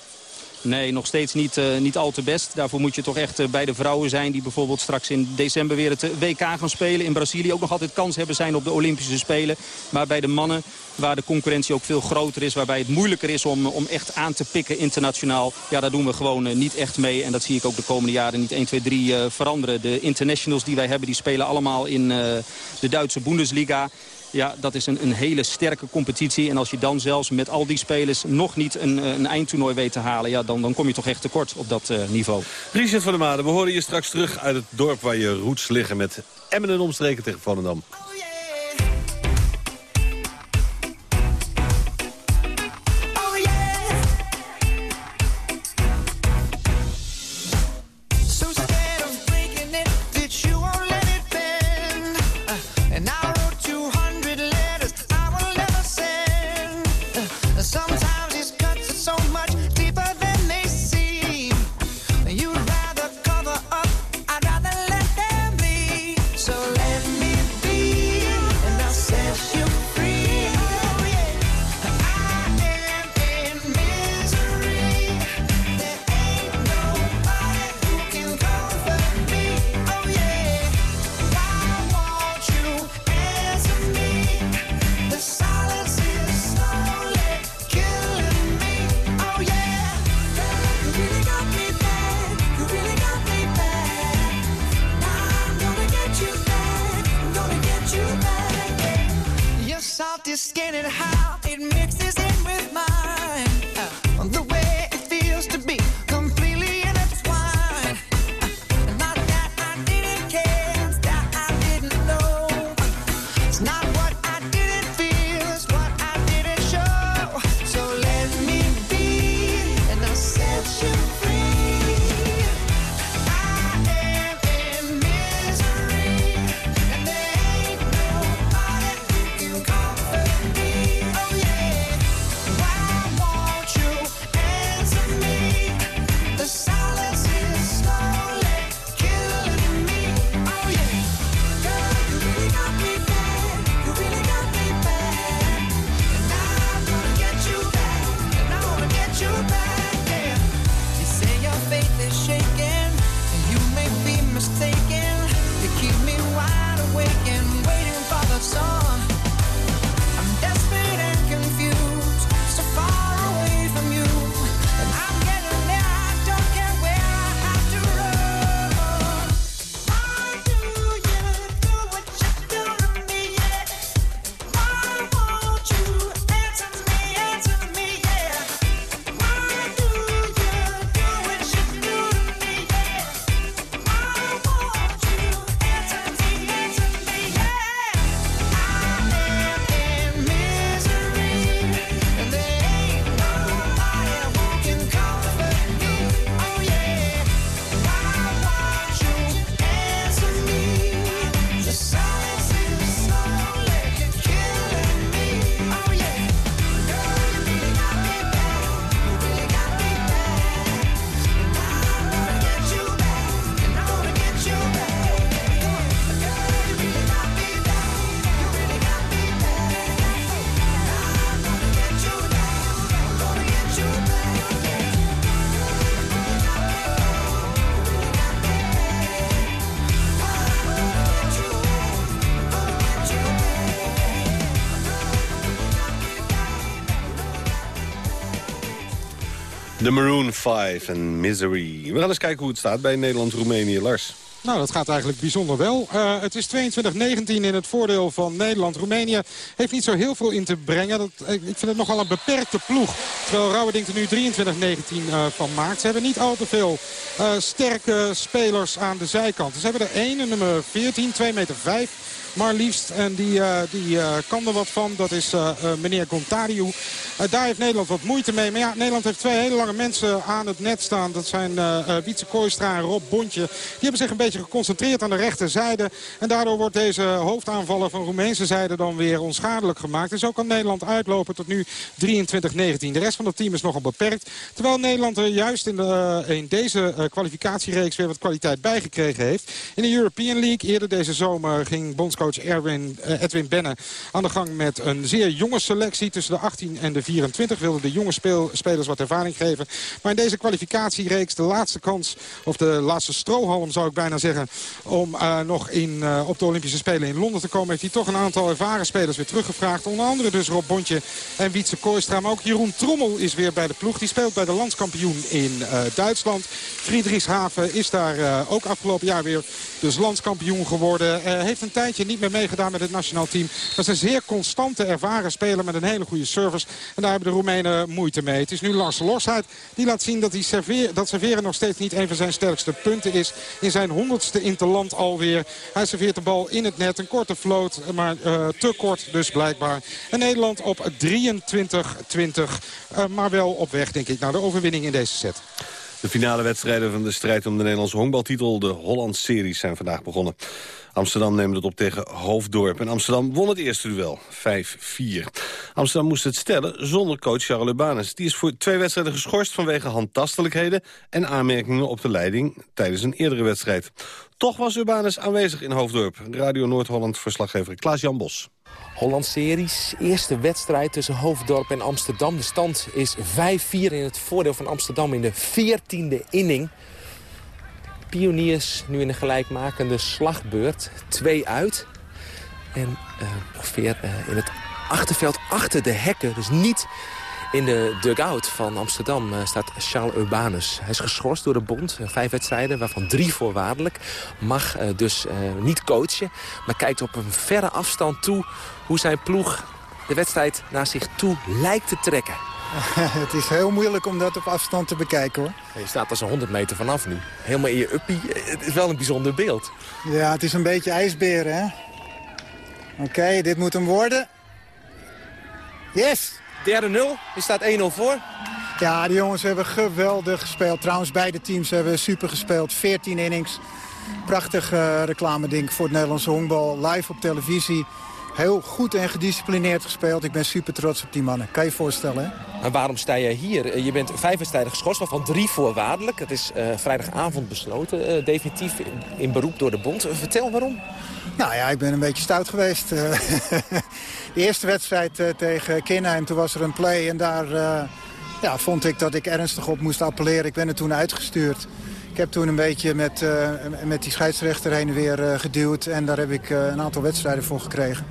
Nee, nog steeds niet, eh, niet al te best. Daarvoor moet je toch echt eh, bij de vrouwen zijn... die bijvoorbeeld straks in december weer het eh, WK gaan spelen. In Brazilië ook nog altijd kans hebben zijn op de Olympische Spelen. Maar bij de mannen, waar de concurrentie ook veel groter is... waarbij het moeilijker is om, om echt aan te pikken internationaal... ja, daar doen we gewoon niet echt mee. En dat zie ik ook de komende jaren niet 1, 2, 3 eh, veranderen. De internationals die wij hebben, die spelen allemaal in de Duitse Bundesliga... Ja, dat is een, een hele sterke competitie. En als je dan zelfs met al die spelers nog niet een, eh, een eindtoernooi weet te halen... Ja, dan, dan kom je toch echt tekort op dat eh, niveau. Richard van der Made, we horen je straks terug uit het dorp waar je roots liggen... met Emmen en omstreken tegen Volendam. De Maroon 5 en Misery. We gaan eens kijken hoe het staat bij Nederland-Roemenië. Lars. Nou, dat gaat eigenlijk bijzonder wel. Uh, het is 22-19 in het voordeel van Nederland. Roemenië heeft niet zo heel veel in te brengen. Dat, ik vind het nogal een beperkte ploeg. Terwijl Rauwerdink er nu 23-19 uh, van maakt. Ze hebben niet al te veel sterke spelers aan de zijkant. Ze hebben er één, nummer 14, 2 meter 5 maar liefst. En die, uh, die uh, kan er wat van. Dat is uh, meneer Gontariu. daar heeft Nederland wat moeite mee. Maar ja, Nederland heeft twee hele lange mensen aan het net staan. Dat zijn Wietse Kooistra en Rob Bontje. Die hebben zich een beetje geconcentreerd aan de rechterzijde. En daardoor wordt deze hoofdaanvaller van Roemeense zijde dan weer onschadelijk gemaakt. En zo kan Nederland uitlopen tot nu 23-19. De rest van het team is nogal beperkt. Terwijl Nederland er juist in, de, in deze kwalificatiereeks weer wat kwaliteit bijgekregen heeft. In de European League eerder deze zomer ging bondscoach coach Erwin, uh, Edwin Benne aan de gang met een zeer jonge selectie. Tussen de 18 en de 24 wilden de jonge spelers wat ervaring geven. Maar in deze kwalificatiereeks de laatste kans, of de laatste strohalm zou ik bijna zeggen... om uh, nog in, uh, op de Olympische Spelen in Londen te komen... heeft hij toch een aantal ervaren spelers weer teruggevraagd. Onder andere dus Rob Bontje en Wietse Kooistra. Maar ook Jeroen Trommel is weer bij de ploeg. Die speelt bij de landskampioen in Duitsland. Friedrichshaven is daar ook afgelopen jaar weer dus landskampioen geworden. heeft een tijdje niet niet meer meegedaan met het nationaal team. Dat is een zeer constante ervaren speler met een hele goede service. En daar hebben de Roemenen moeite mee. Het is nu Lars Losheid die laat zien dat, die serveer, dat serveren nog steeds niet een van zijn sterkste punten is. In zijn honderdste interland alweer. Hij serveert de bal in het net. Een korte float, maar uh, te kort dus blijkbaar. En Nederland op 23-20. Uh, maar wel op weg denk ik naar de overwinning in deze set. De finale wedstrijden van de strijd om de Nederlandse honkbaltitel, de Holland Series, zijn vandaag begonnen. Amsterdam neemt het op tegen Hoofddorp. En Amsterdam won het eerste duel, 5-4. Amsterdam moest het stellen zonder coach Charles Urbanus. Die is voor twee wedstrijden geschorst vanwege handtastelijkheden... en aanmerkingen op de leiding tijdens een eerdere wedstrijd. Toch was Urbanus aanwezig in Hoofddorp. Radio Noord-Holland-verslaggever Klaas-Jan Bos. Holland Series, eerste wedstrijd tussen Hoofddorp en Amsterdam. De stand is 5-4 in het voordeel van Amsterdam in de 14e inning. Pioniers nu in de gelijkmakende slagbeurt. Twee uit. En uh, ongeveer uh, in het achterveld achter de hekken. Dus niet in de dugout van Amsterdam uh, staat Charles Urbanus. Hij is geschorst door de bond. Vijf wedstrijden, waarvan drie voorwaardelijk. Mag dus niet coachen. Maar kijkt op een verre afstand toe hoe zijn ploeg de wedstrijd naar zich toe lijkt te trekken. het is heel moeilijk om dat op afstand te bekijken hoor. Je staat als een 100 meter vanaf nu. Helemaal in je uppie. Het is wel een bijzonder beeld. Ja, het is een beetje ijsberen hè. Oké, okay, dit moet hem worden. Yes! Derde 0. Je staat 1-0 voor. Ja, de jongens hebben geweldig gespeeld. Trouwens, beide teams hebben super gespeeld. 14 innings. Prachtig uh, reclame ding voor het Nederlandse honkbal. Live op televisie heel goed en gedisciplineerd gespeeld. Ik ben super trots op die mannen. Kan je je voorstellen, hè? En waarom sta je hier? Eh, je bent vijf wedstrijden geschorst, waarvan drie voorwaardelijk. Het is uh, vrijdagavond besloten, uh, definitief in, in, beroep door de bond. vertel waarom. Nou ja, ik ben een beetje stout geweest. de eerste wedstrijd tegen Kinheim, toen was er een play en daar ja, vond ik dat ik ernstig op moest appelleren. Ik ben er toen uitgestuurd. Ik heb toen een beetje met, met die scheidsrechter heen en weer geduwd. En daar heb ik een aantal wedstrijden voor gekregen.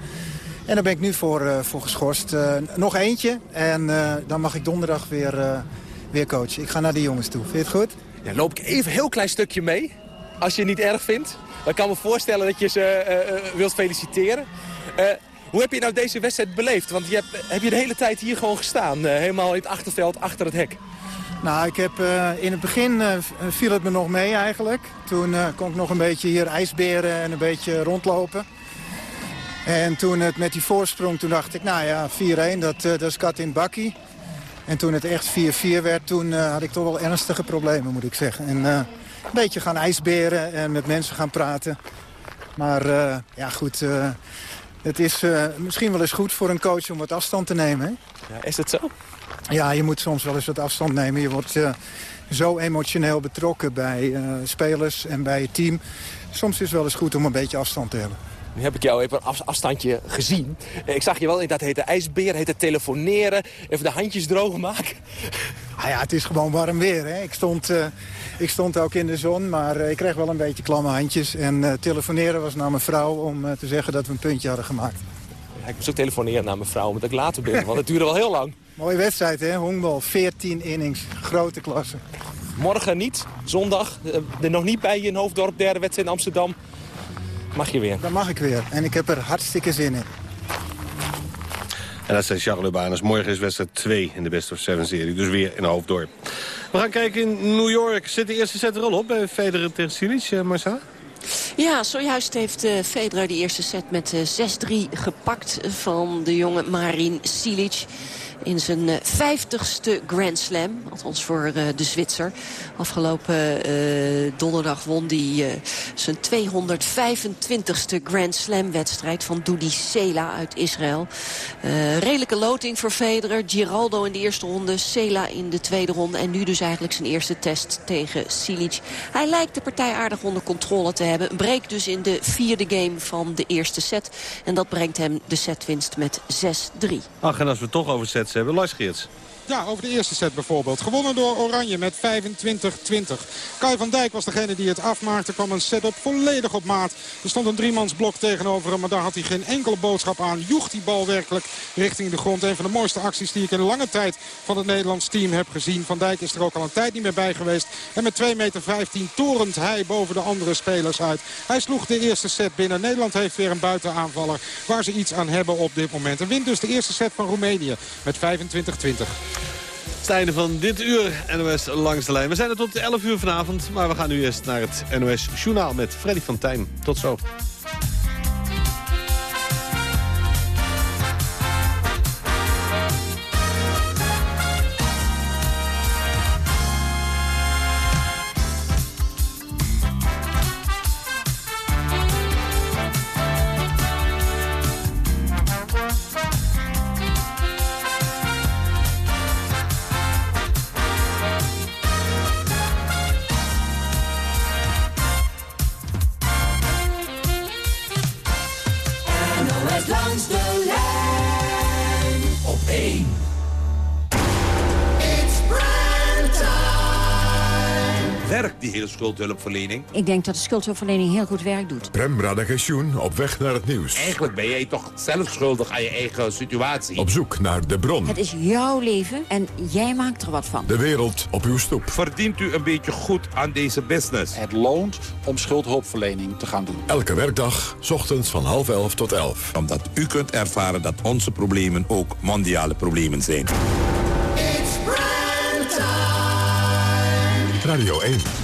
En daar ben ik nu voor, voor geschorst. nog eentje en dan mag ik donderdag weer, weer coachen. Ik ga naar de jongens toe. Vind je het goed? Ja, loop ik even een heel klein stukje mee. Als je het niet erg vindt. Dan kan me voorstellen dat je ze wilt feliciteren. hoe heb je nou deze wedstrijd beleefd? Want je hebt, heb je de hele tijd hier gewoon gestaan. helemaal in het achterveld, achter het hek. Nou, ik heb, in het begin viel het me nog mee eigenlijk. Toen kon ik nog een beetje hier ijsberen en een beetje rondlopen. En toen het met die voorsprong, toen dacht ik, nou ja, 4-1, dat, dat is kat in bakkie. En toen het echt 4-4 werd, toen had ik toch wel ernstige problemen, moet ik zeggen. En een beetje gaan ijsberen en met mensen gaan praten. Maar ja, goed, het is misschien wel eens goed voor een coach om wat afstand te nemen. Hè? Ja, is dat zo? Ja, je moet soms wel eens wat afstand nemen. Je wordt zo emotioneel betrokken bij spelers en bij je team. Soms is het wel eens goed om een beetje afstand te hebben. Nu heb ik jou even een afstandje gezien. Ik zag je wel in dat heette ijsbeer, heette telefoneren, even de handjes droog maken. Ah ja, het is gewoon warm weer. Hè. Ik, stond, uh, ik stond ook in de zon, maar ik kreeg wel een beetje klamme handjes. En uh, telefoneren was naar mijn vrouw om te zeggen dat we een puntje hadden gemaakt. Ja, ik moest ook telefoneren naar mijn vrouw, omdat ik later ben, want het duurde wel heel lang. Mooie wedstrijd, hè? Hongbal, 14 innings, grote klasse. morgen niet, zondag. eh, er nog niet bij in Hoofddorp, derde wedstrijd in Amsterdam. Mag je weer. Dan mag ik weer. En ik heb er hartstikke zin in. En dat zijn Charles Urbanus. Morgen is wedstrijd 2 in de Best of Seven serie. Dus weer in Hoofddorp. We gaan kijken in New York. Zit de eerste set er al op bij Federer tegen Silic, uh, Marcel? Ja, zojuist heeft uh, Federer die eerste set met uh, 6-3 gepakt van de jonge Marin Silic in zijn vijftigste Grand Slam. Althans voor uh, de Zwitser. Afgelopen uh, donderdag won hij zijn 225ste Grand Slam wedstrijd van Dudi Sela uit Israël. redelijke loting voor Federer. Giraldo in de eerste ronde, Sela in de tweede ronde. En nu dus eigenlijk zijn eerste test tegen Silic. Hij lijkt de partij aardig onder controle te hebben. Een dus in de vierde game van de eerste set. En dat brengt hem de setwinst met 6-3. Ach, en als we toch over sets hebben, Lars Geerts. Ja, over de eerste set bijvoorbeeld. Gewonnen door Oranje met 25-20. Kai van Dijk was degene die het afmaakte. kwam een setup volledig op maat. Er stond een driemansblok tegenover hem. Maar daar had hij geen enkele boodschap aan. Joeg die bal werkelijk richting de grond. Een van de mooiste acties die ik in lange tijd van het Nederlands team heb gezien. Van Dijk is er ook al een tijd niet meer bij geweest. En met 2,15 meter torent hij boven de andere spelers uit. Hij sloeg de eerste set binnen. Nederland heeft weer een buitenaanvaller waar ze iets aan hebben op dit moment. En wint dus de eerste set van Roemenië met 25-20. Het einde van dit uur NOS langs de lijn. We zijn er tot 11 uur vanavond, maar we gaan nu eerst naar het NOS Journaal met Freddy van Tijn. Tot zo. Hele schuldhulpverlening? Ik denk dat de schuldhulpverlening heel goed werk doet. Prem Radagensjoen op weg naar het nieuws. Eigenlijk ben jij toch zelf schuldig aan je eigen situatie. Op zoek naar de bron. Het is jouw leven en jij maakt er wat van. De wereld op uw stoep. Verdient u een beetje goed aan deze business? Het loont om schuldhulpverlening te gaan doen. Elke werkdag, s ochtends van half elf tot elf. Omdat u kunt ervaren dat onze problemen ook mondiale problemen zijn. Radio 1.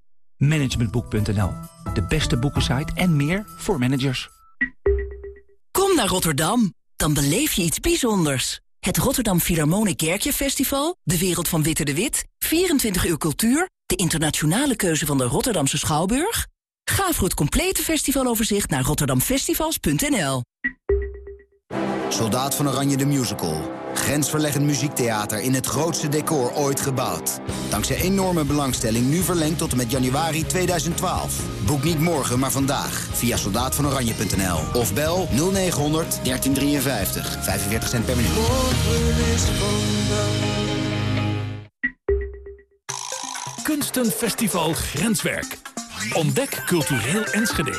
Managementboek.nl, de beste boekensite en meer voor managers. Kom naar Rotterdam, dan beleef je iets bijzonders. Het Rotterdam Philharmonic Kerkje Festival, de wereld van Witte de Wit... 24 uur cultuur, de internationale keuze van de Rotterdamse Schouwburg... Ga voor het complete festivaloverzicht naar rotterdamfestivals.nl. Soldaat van Oranje de Musical. Grensverleggend muziektheater in het grootste decor ooit gebouwd. Dankzij enorme belangstelling nu verlengd tot en met januari 2012. Boek niet morgen, maar vandaag via soldaatvanoranje.nl. Of bel 0900 1353. 45 cent per minuut. Kunstenfestival Grenswerk. Ontdek cultureel Enschede.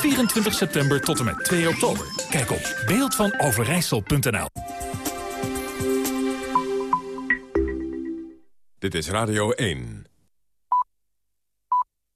24 september tot en met 2 oktober. Kijk op beeldvanoverijssel.nl. Dit is Radio 1.